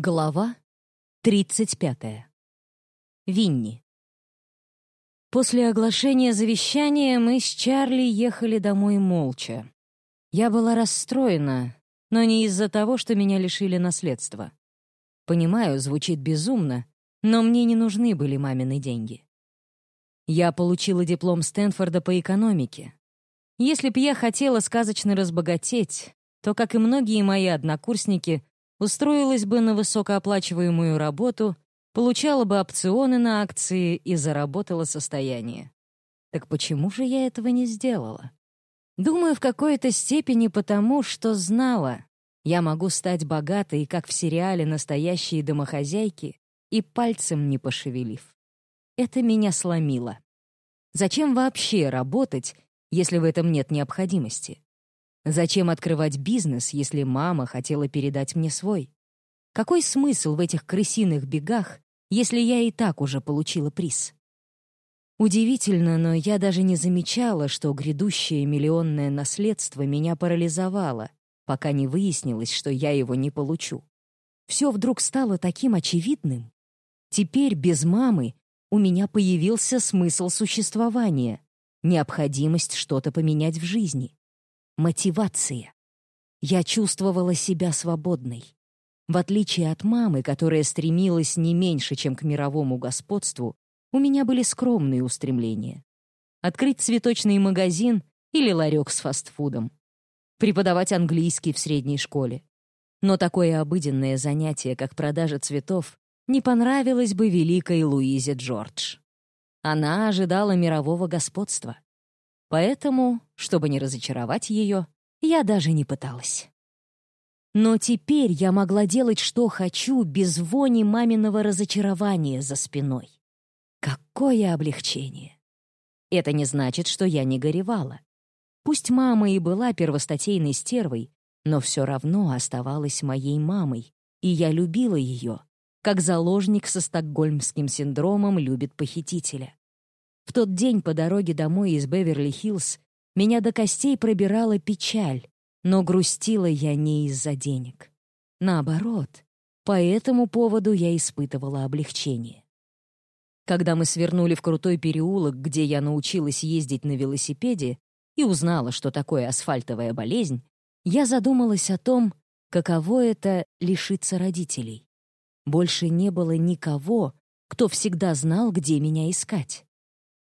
Глава 35. Винни. После оглашения завещания мы с Чарли ехали домой молча. Я была расстроена, но не из-за того, что меня лишили наследства. Понимаю, звучит безумно, но мне не нужны были мамины деньги. Я получила диплом Стэнфорда по экономике. Если б я хотела сказочно разбогатеть, то, как и многие мои однокурсники, устроилась бы на высокооплачиваемую работу, получала бы опционы на акции и заработала состояние. Так почему же я этого не сделала? Думаю, в какой-то степени потому, что знала, я могу стать богатой, как в сериале «Настоящие домохозяйки», и пальцем не пошевелив. Это меня сломило. Зачем вообще работать, если в этом нет необходимости? Зачем открывать бизнес, если мама хотела передать мне свой? Какой смысл в этих крысиных бегах, если я и так уже получила приз? Удивительно, но я даже не замечала, что грядущее миллионное наследство меня парализовало, пока не выяснилось, что я его не получу. Все вдруг стало таким очевидным. Теперь без мамы у меня появился смысл существования, необходимость что-то поменять в жизни. Мотивация. Я чувствовала себя свободной. В отличие от мамы, которая стремилась не меньше, чем к мировому господству, у меня были скромные устремления. Открыть цветочный магазин или ларек с фастфудом. Преподавать английский в средней школе. Но такое обыденное занятие, как продажа цветов, не понравилось бы великой Луизе Джордж. Она ожидала мирового господства. Поэтому, чтобы не разочаровать ее, я даже не пыталась. Но теперь я могла делать, что хочу, без вони маминого разочарования за спиной. Какое облегчение! Это не значит, что я не горевала. Пусть мама и была первостатейной стервой, но все равно оставалась моей мамой, и я любила ее, как заложник со стокгольмским синдромом любит похитителя. В тот день по дороге домой из Беверли-Хиллз меня до костей пробирала печаль, но грустила я не из-за денег. Наоборот, по этому поводу я испытывала облегчение. Когда мы свернули в крутой переулок, где я научилась ездить на велосипеде и узнала, что такое асфальтовая болезнь, я задумалась о том, каково это — лишиться родителей. Больше не было никого, кто всегда знал, где меня искать.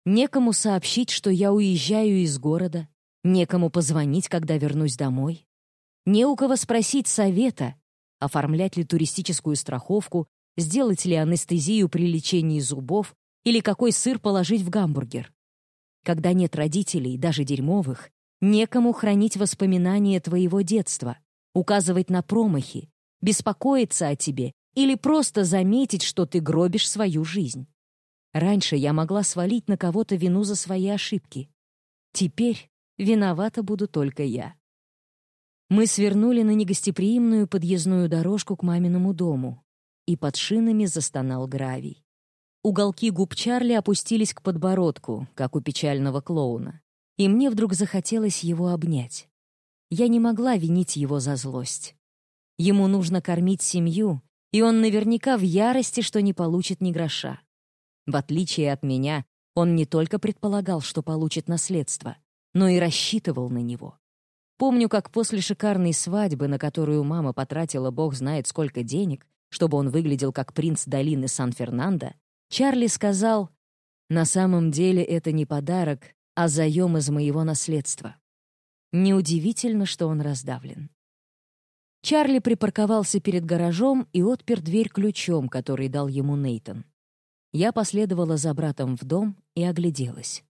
Некому сообщить, что я уезжаю из города, некому позвонить, когда вернусь домой. Не у кого спросить совета, оформлять ли туристическую страховку, сделать ли анестезию при лечении зубов или какой сыр положить в гамбургер. Когда нет родителей, даже дерьмовых, некому хранить воспоминания твоего детства, указывать на промахи, беспокоиться о тебе или просто заметить, что ты гробишь свою жизнь. Раньше я могла свалить на кого-то вину за свои ошибки. Теперь виновата буду только я. Мы свернули на негостеприимную подъездную дорожку к маминому дому, и под шинами застонал гравий. Уголки губ Чарли опустились к подбородку, как у печального клоуна, и мне вдруг захотелось его обнять. Я не могла винить его за злость. Ему нужно кормить семью, и он наверняка в ярости, что не получит ни гроша. В отличие от меня, он не только предполагал, что получит наследство, но и рассчитывал на него. Помню, как после шикарной свадьбы, на которую мама потратила бог знает сколько денег, чтобы он выглядел как принц долины Сан-Фернандо, Чарли сказал, «На самом деле это не подарок, а заем из моего наследства». Неудивительно, что он раздавлен. Чарли припарковался перед гаражом и отпер дверь ключом, который дал ему Нейтон. Я последовала за братом в дом и огляделась.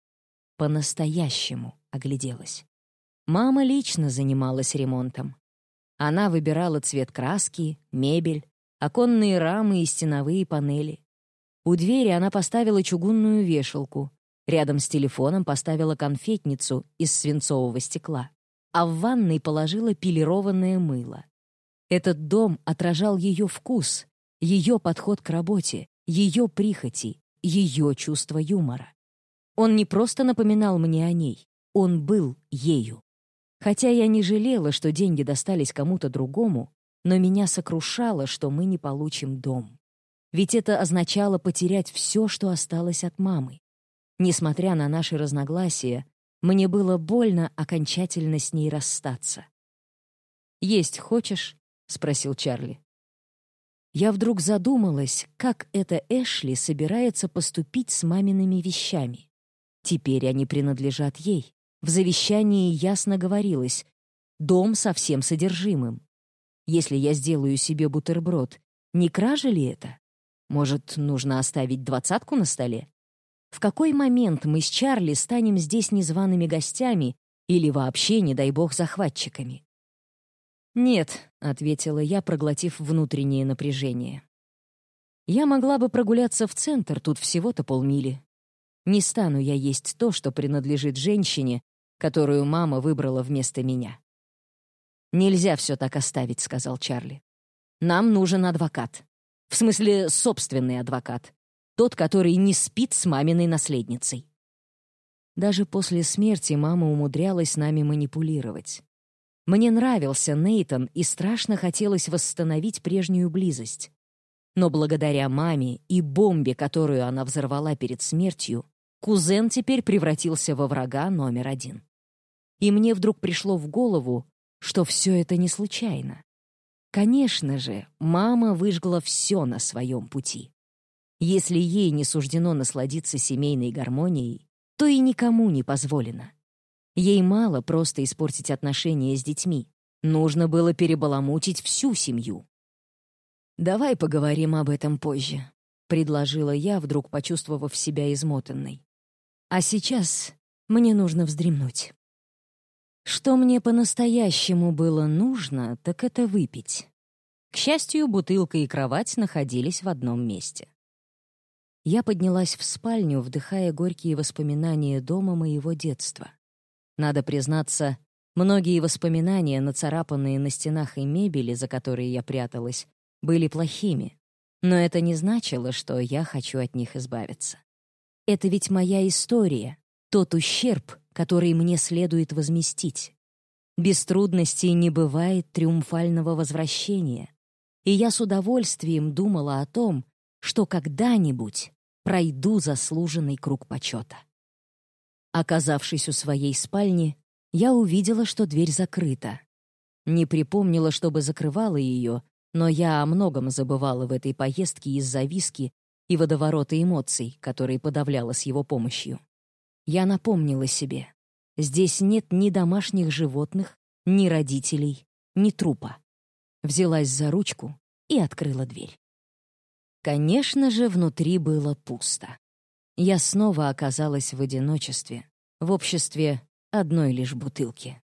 По-настоящему огляделась. Мама лично занималась ремонтом. Она выбирала цвет краски, мебель, оконные рамы и стеновые панели. У двери она поставила чугунную вешалку, рядом с телефоном поставила конфетницу из свинцового стекла, а в ванной положила пилированное мыло. Этот дом отражал ее вкус, ее подход к работе, ее прихоти, ее чувство юмора. Он не просто напоминал мне о ней, он был ею. Хотя я не жалела, что деньги достались кому-то другому, но меня сокрушало, что мы не получим дом. Ведь это означало потерять все, что осталось от мамы. Несмотря на наши разногласия, мне было больно окончательно с ней расстаться. «Есть хочешь?» — спросил Чарли. Я вдруг задумалась, как это Эшли собирается поступить с мамиными вещами. Теперь они принадлежат ей. В завещании ясно говорилось «дом со всем содержимым». Если я сделаю себе бутерброд, не кража ли это? Может, нужно оставить двадцатку на столе? В какой момент мы с Чарли станем здесь незваными гостями или вообще, не дай бог, захватчиками? «Нет», — ответила я, проглотив внутреннее напряжение. «Я могла бы прогуляться в центр, тут всего-то полмили. Не стану я есть то, что принадлежит женщине, которую мама выбрала вместо меня». «Нельзя все так оставить», — сказал Чарли. «Нам нужен адвокат. В смысле, собственный адвокат. Тот, который не спит с маминой наследницей». Даже после смерти мама умудрялась нами манипулировать. Мне нравился Нейтон и страшно хотелось восстановить прежнюю близость. Но благодаря маме и бомбе, которую она взорвала перед смертью, кузен теперь превратился во врага номер один. И мне вдруг пришло в голову, что все это не случайно. Конечно же, мама выжгла все на своем пути. Если ей не суждено насладиться семейной гармонией, то и никому не позволено. Ей мало просто испортить отношения с детьми. Нужно было перебаламутить всю семью. «Давай поговорим об этом позже», — предложила я, вдруг почувствовав себя измотанной. «А сейчас мне нужно вздремнуть». Что мне по-настоящему было нужно, так это выпить. К счастью, бутылка и кровать находились в одном месте. Я поднялась в спальню, вдыхая горькие воспоминания дома моего детства. Надо признаться, многие воспоминания, нацарапанные на стенах и мебели, за которые я пряталась, были плохими. Но это не значило, что я хочу от них избавиться. Это ведь моя история, тот ущерб, который мне следует возместить. Без трудностей не бывает триумфального возвращения. И я с удовольствием думала о том, что когда-нибудь пройду заслуженный круг почета. Оказавшись у своей спальни, я увидела, что дверь закрыта. Не припомнила, чтобы закрывала ее, но я о многом забывала в этой поездке из-за виски и водоворота эмоций, которые подавляла с его помощью. Я напомнила себе. Здесь нет ни домашних животных, ни родителей, ни трупа. Взялась за ручку и открыла дверь. Конечно же, внутри было пусто я снова оказалась в одиночестве, в обществе одной лишь бутылки.